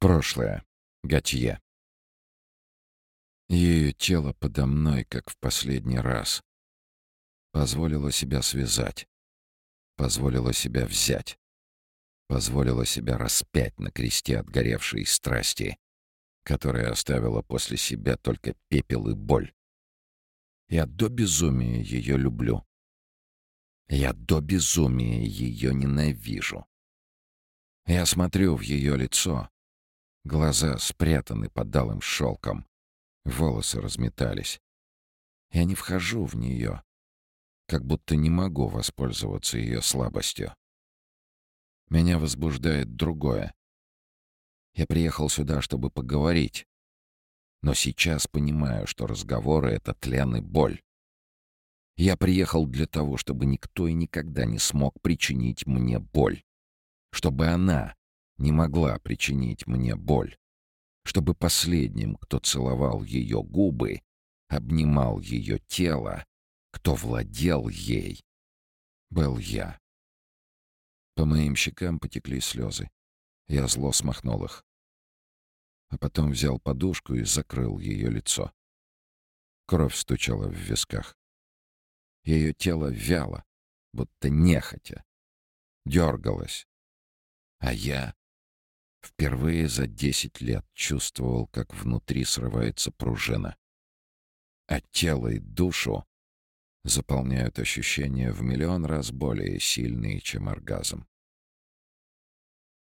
Прошлое. Готье. Ее тело подо мной, как в последний раз. Позволило себя связать. Позволило себя взять. Позволило себя распять на кресте отгоревшей страсти, которая оставила после себя только пепел и боль. Я до безумия ее люблю. Я до безумия ее ненавижу. Я смотрю в ее лицо, Глаза спрятаны под алым шелком. Волосы разметались. Я не вхожу в нее, как будто не могу воспользоваться ее слабостью. Меня возбуждает другое. Я приехал сюда, чтобы поговорить. Но сейчас понимаю, что разговоры — это тлен и боль. Я приехал для того, чтобы никто и никогда не смог причинить мне боль. Чтобы она не могла причинить мне боль, чтобы последним, кто целовал ее губы, обнимал ее тело, кто владел ей, был я. По моим щекам потекли слезы. Я зло смахнул их. А потом взял подушку и закрыл ее лицо. Кровь стучала в висках. Ее тело вяло, будто нехотя. Дергалось. А я Впервые за десять лет чувствовал, как внутри срывается пружина. А тело и душу заполняют ощущения в миллион раз более сильные, чем оргазм.